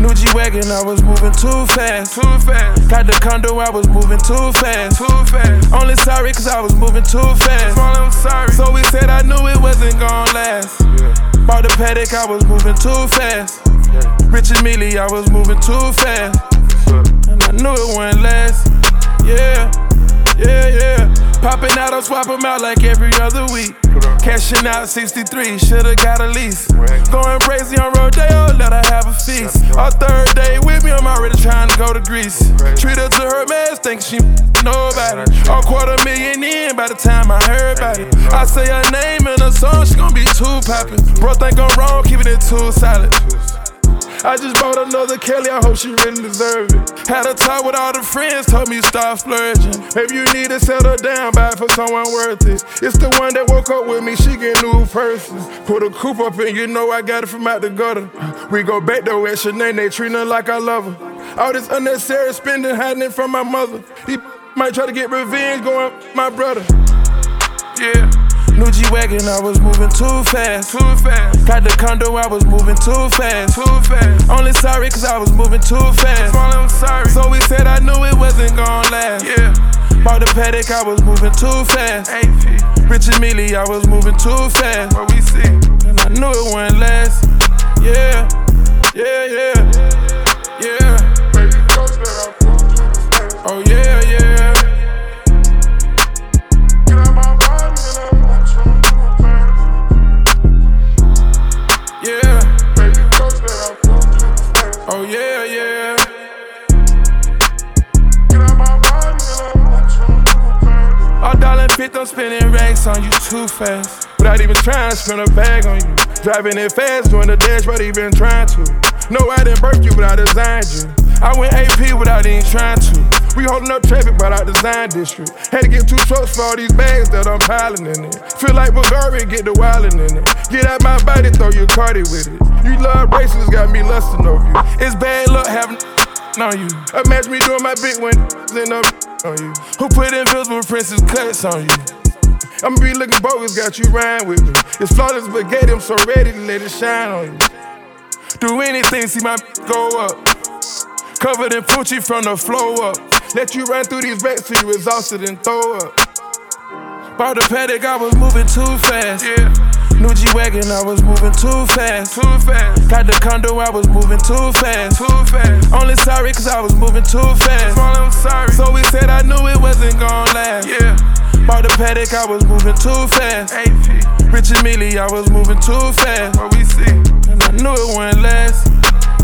New G Wagon, I was moving too fast. Too fast. Got the condo, I was moving too fast. Too fast. Only sorry, cause I was moving too fast. I'm sorry. So we said I knew it wasn't gonna last. yeah. Bought the Patek, I was moving too fast. Richard Mille, I was moving too fast. And I knew it wouldn't last. Yeah, yeah, yeah. Popping out, I swap 'em out like every other week. Cashing out 63, shoulda got a lease. Going crazy on Rodeo, oh, let her have a feast. Our third day with me, I'm already trying to go to Greece. Treat her to her mess, think she about. A quarter million in by the time I heard about it. I say her name in a song, she gon' be too poppin'. Bro, think I'm wrong, keeping it too solid. I just bought another Kelly, I hope she really deserve it. Had a talk with all the friends, told me stop splurging. Maybe you need to settle down, buy for someone worth it. It's the one that woke up with me, she get new purses. Put a coupe up and you know I got it from out the gutter. We go back though at Shanae, they treat her like I love her. All this unnecessary spending, hiding it from my mother. He might try to get revenge, going my brother. Yeah. New G Wagon, I was moving too fast. Too fast. Got the condo, I was moving too fast. Too fast. Only sorry, cause I was moving too fast. I'm sorry. So we said I knew it wasn't gonna last. yeah. Bought the Patek, I was moving too fast. AP. Richard Mille, I was moving too fast. What we see. And I knew it wouldn't last. Yeah, yeah, yeah, Picked up spending racks on you too fast. Without even trying to spend a bag on you. Driving it fast, doing the dash, but even trying to. No, I didn't birth you, but I designed you. I went AP without even trying to. We holding up traffic, but I design district. Had to get two trucks for all these bags that I'm piling in it. Feel like Bulgari, get the wildin' in it. Get out my body, throw your cardi with it. You love races, got me lusting over you. It's bad luck having on you. Imagine me doing my big one in up on you. Who put invisible princess cuts on you? I'ma be looking bogus, got you rhyme with me. It's flawless spaghetti, I'm so ready to let it shine on you. Do anything, see my go up. Covered in Poochie from the flow up. Let you run through these racks till you exhausted and throw up. Bought the Patek, I was moving too fast. Yeah. New G wagon, I was moving too fast. Too fast. Got the condo, I was moving too fast. Too fast. Only sorry, cause I was moving too fast. I'm sorry. So we said I knew it wasn't gonna last. Yeah. Bought the Patek, I was moving too fast. AP. Richard Mille, I was moving too fast. What we see. And I knew it wouldn't last.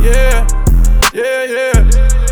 Yeah. Yeah, yeah. yeah.